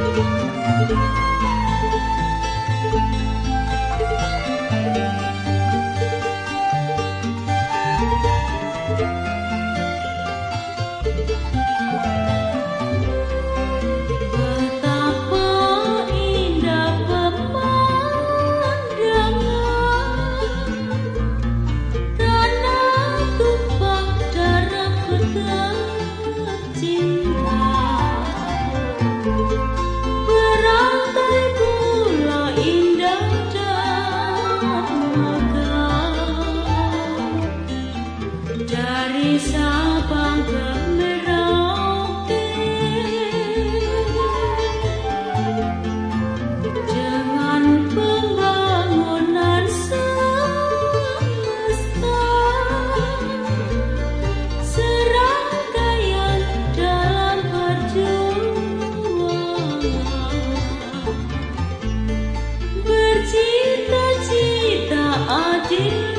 Música still